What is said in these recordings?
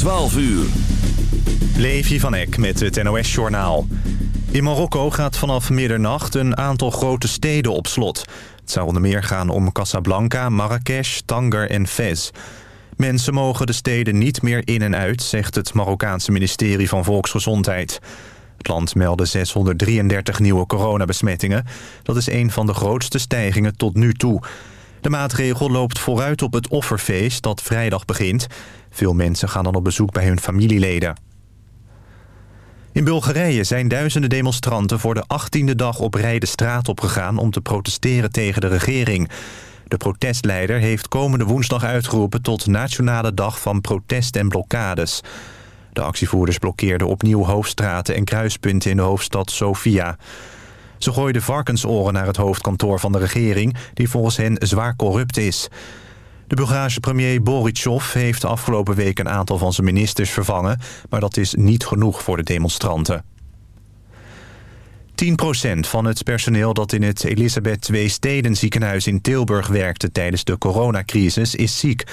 12 uur. Levi van Eck met het NOS-journaal. In Marokko gaat vanaf middernacht een aantal grote steden op slot. Het zou onder meer gaan om Casablanca, Marrakesh, Tanger en Fez. Mensen mogen de steden niet meer in en uit, zegt het Marokkaanse ministerie van Volksgezondheid. Het land meldde 633 nieuwe coronabesmettingen. Dat is een van de grootste stijgingen tot nu toe. De maatregel loopt vooruit op het offerfeest dat vrijdag begint. Veel mensen gaan dan op bezoek bij hun familieleden. In Bulgarije zijn duizenden demonstranten voor de 18e dag op rij de straat opgegaan... om te protesteren tegen de regering. De protestleider heeft komende woensdag uitgeroepen tot Nationale Dag van Protest en Blokkades. De actievoerders blokkeerden opnieuw hoofdstraten en kruispunten in de hoofdstad Sofia. Ze gooiden varkensoren naar het hoofdkantoor van de regering... die volgens hen zwaar corrupt is. De Bulgaarse premier Borisov heeft afgelopen week een aantal van zijn ministers vervangen... maar dat is niet genoeg voor de demonstranten. 10% van het personeel dat in het Elisabeth II Steden ziekenhuis in Tilburg werkte tijdens de coronacrisis is ziek.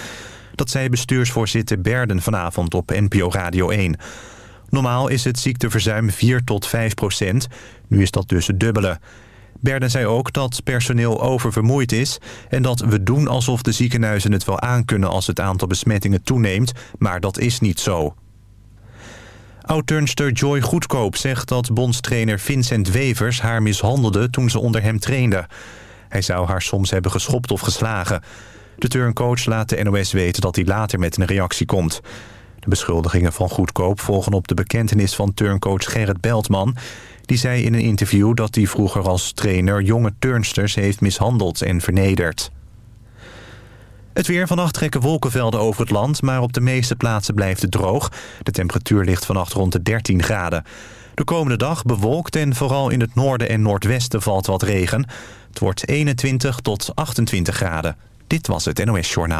Dat zei bestuursvoorzitter Berden vanavond op NPO Radio 1. Normaal is het ziekteverzuim 4 tot 5 procent. Nu is dat dus het dubbele. Berden zei ook dat personeel oververmoeid is... en dat we doen alsof de ziekenhuizen het wel aankunnen als het aantal besmettingen toeneemt... maar dat is niet zo. Oud-turnster Joy Goedkoop zegt dat bondstrainer Vincent Wevers haar mishandelde toen ze onder hem trainde. Hij zou haar soms hebben geschopt of geslagen. De turncoach laat de NOS weten dat hij later met een reactie komt. De beschuldigingen van Goedkoop volgen op de bekentenis van turncoach Gerrit Beltman... Die zei in een interview dat hij vroeger als trainer jonge turnsters heeft mishandeld en vernederd. Het weer vannacht trekken wolkenvelden over het land, maar op de meeste plaatsen blijft het droog. De temperatuur ligt vannacht rond de 13 graden. De komende dag bewolkt en vooral in het noorden en noordwesten valt wat regen. Het wordt 21 tot 28 graden. Dit was het NOS Journaal.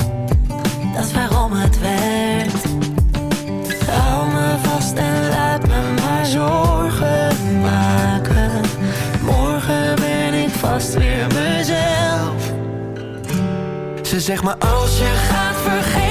dat is waarom het werkt. Hou me vast en laat me maar zorgen maken. Morgen ben ik vast weer mezelf. Ze zegt me als je gaat vergeten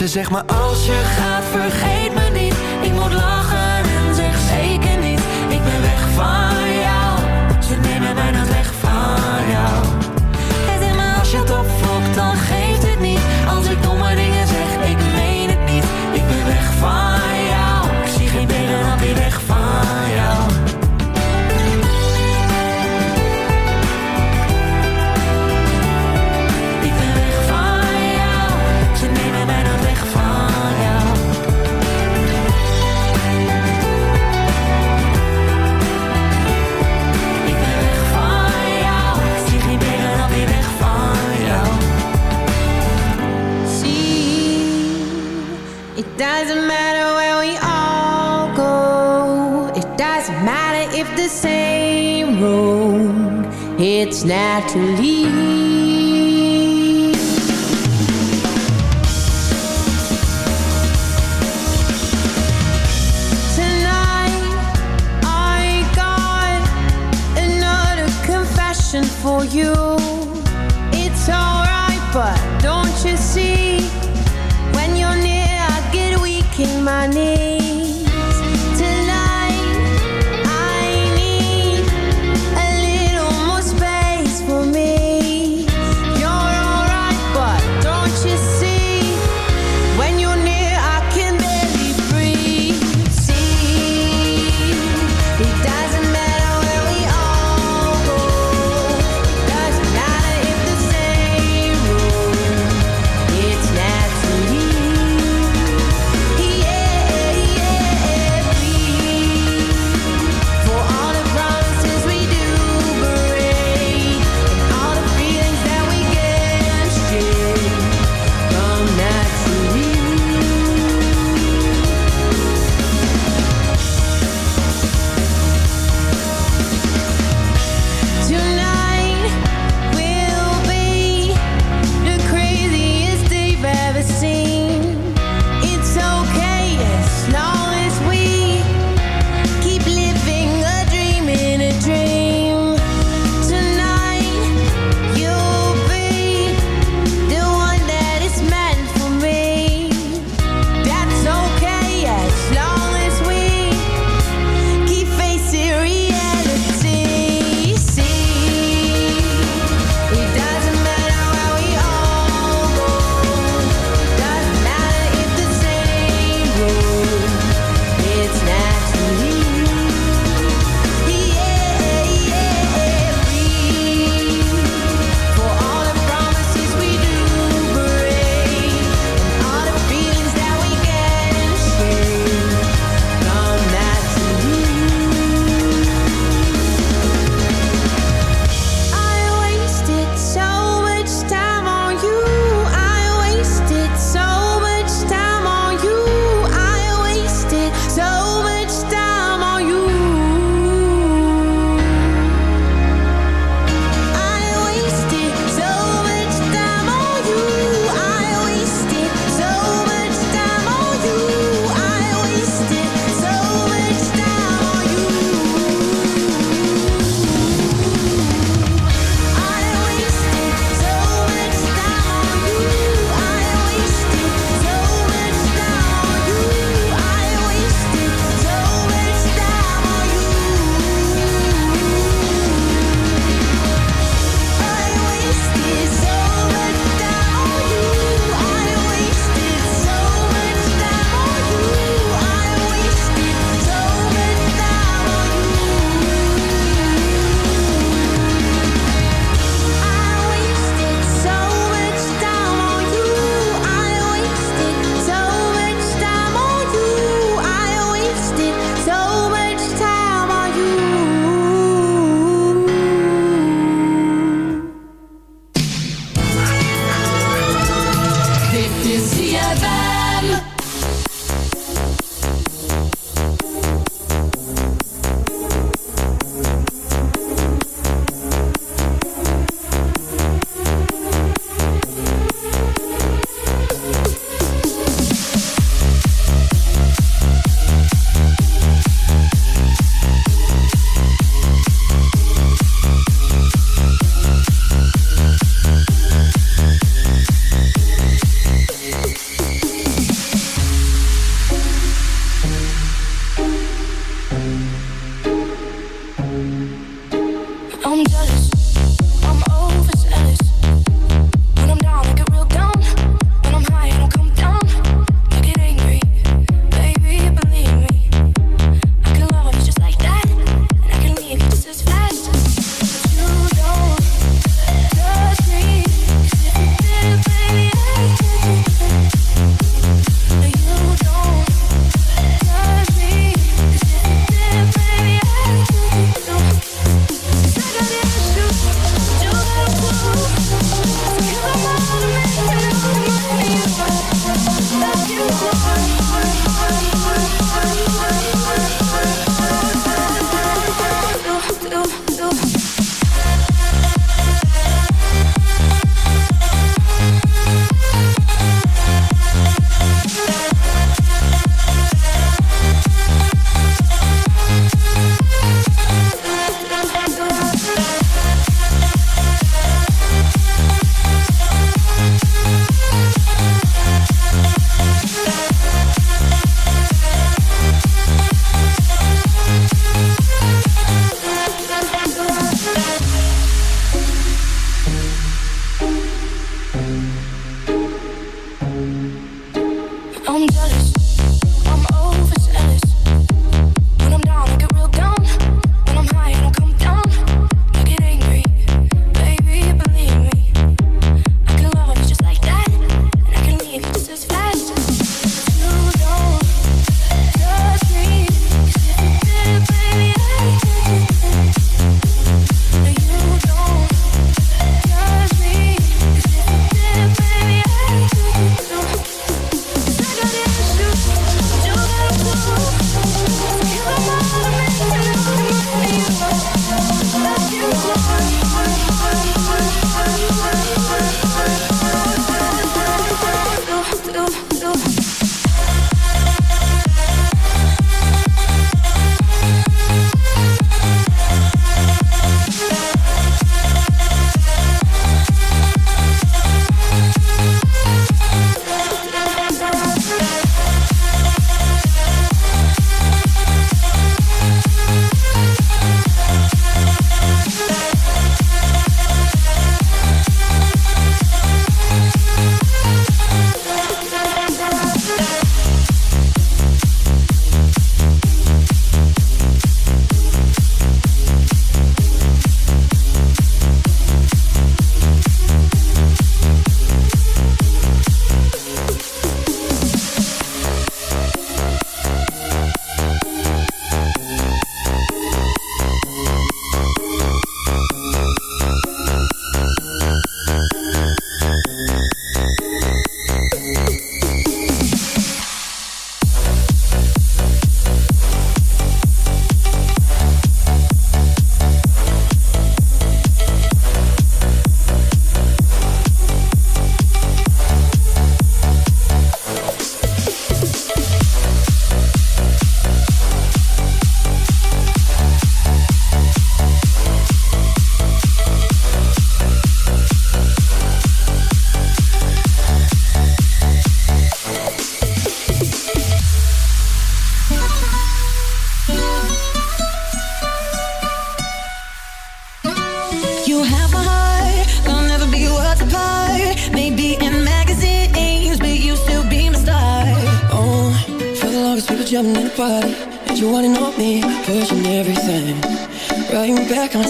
Ze zegt maar als je gaat vergeet me niet. Ik moet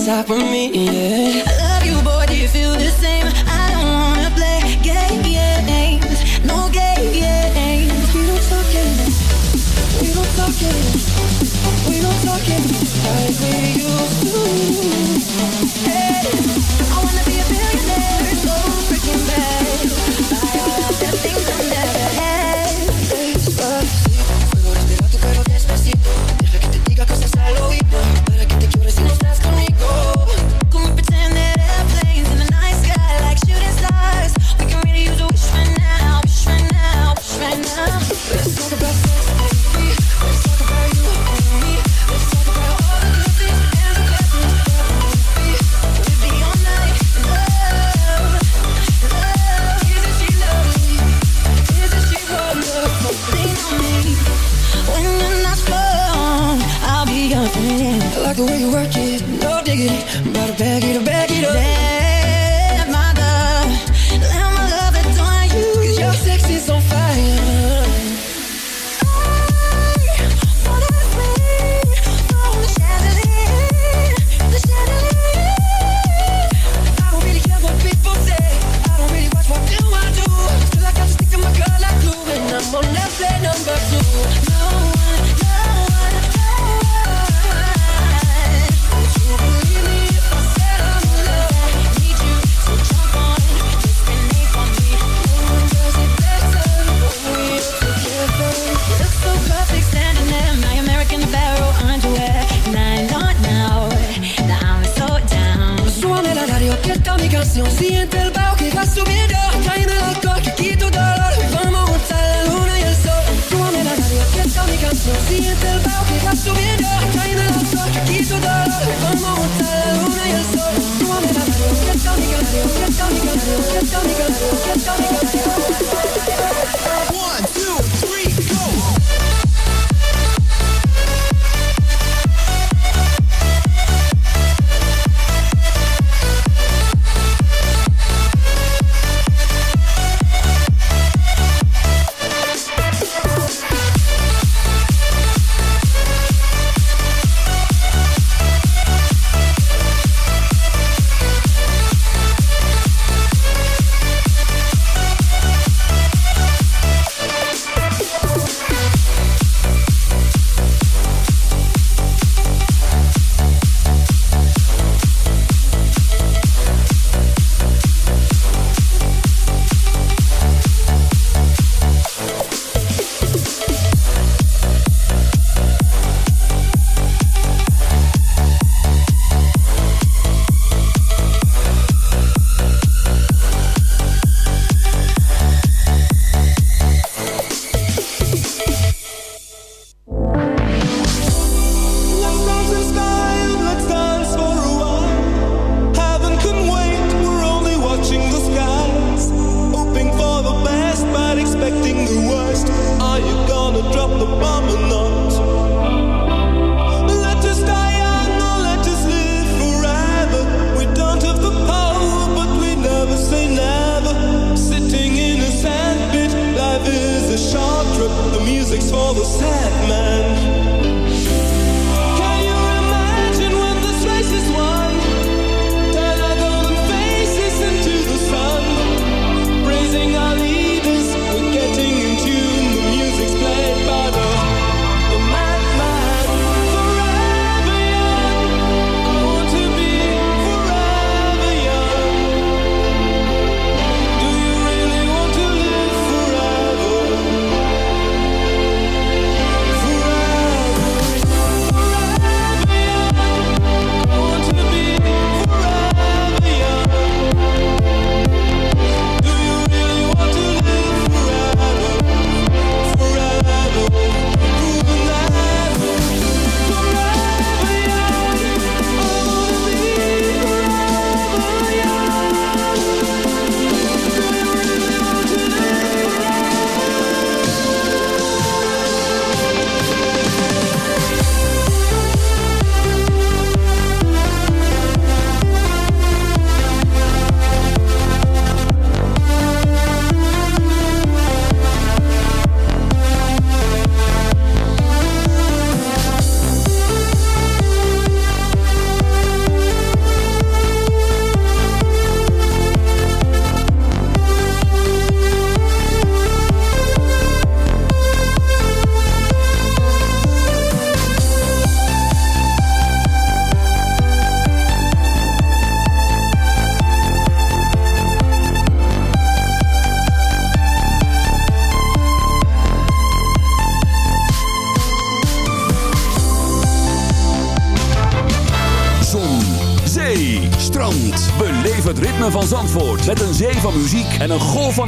Cause I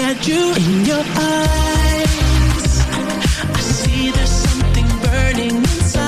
at you in your eyes. I see there's something burning inside.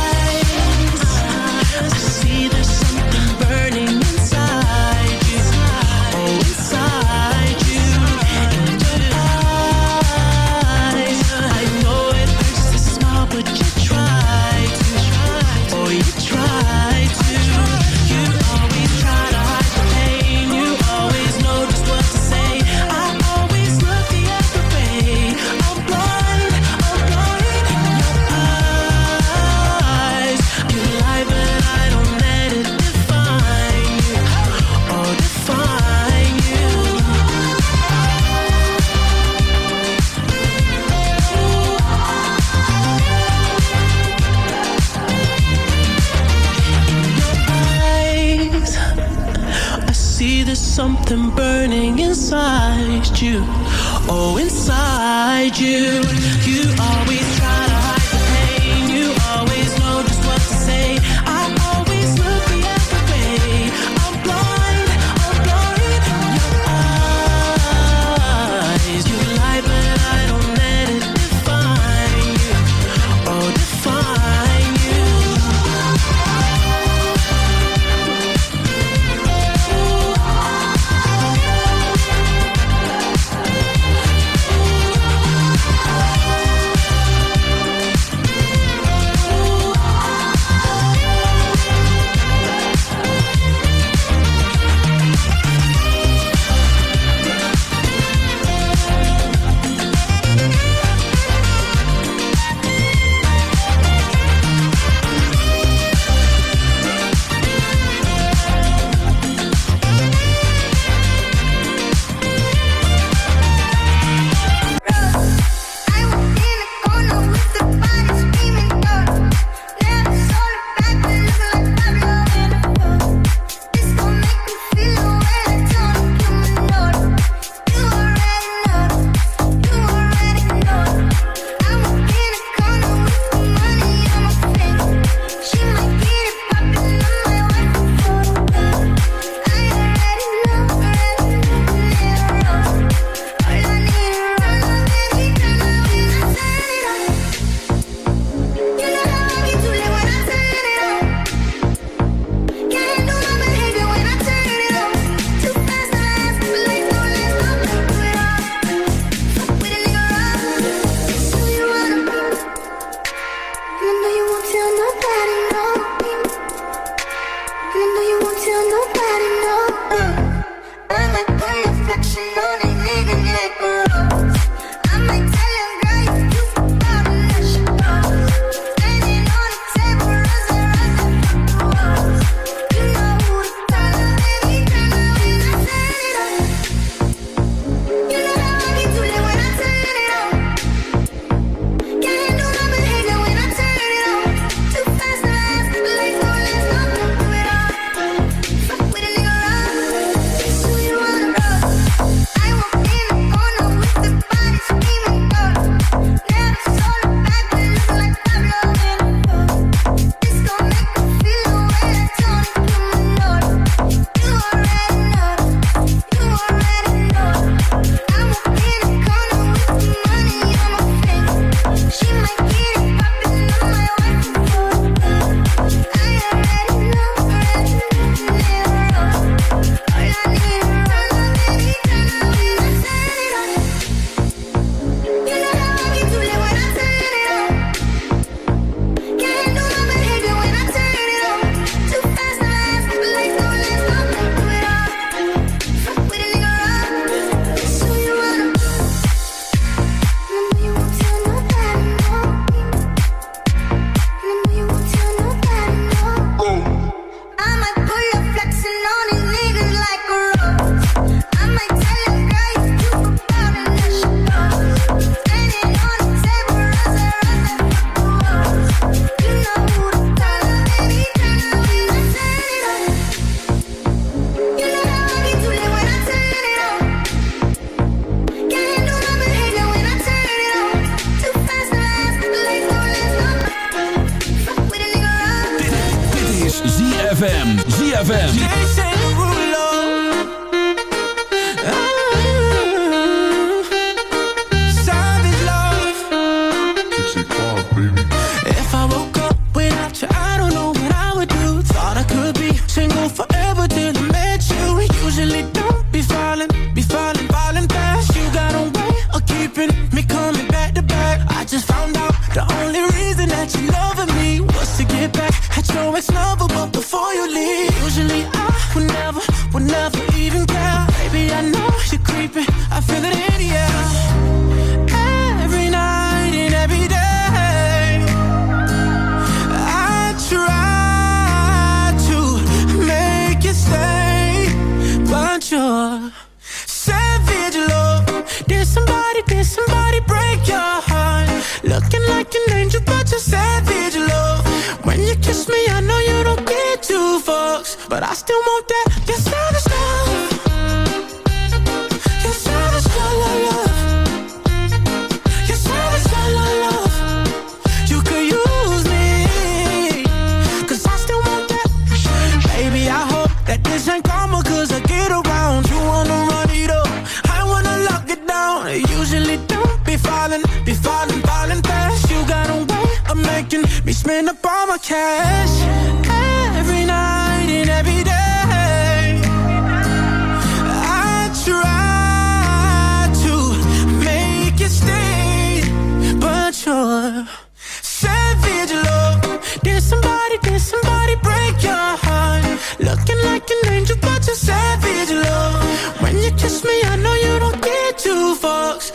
something burning inside you. Oh, inside you. You always.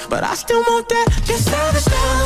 But I still want that. Your savage love.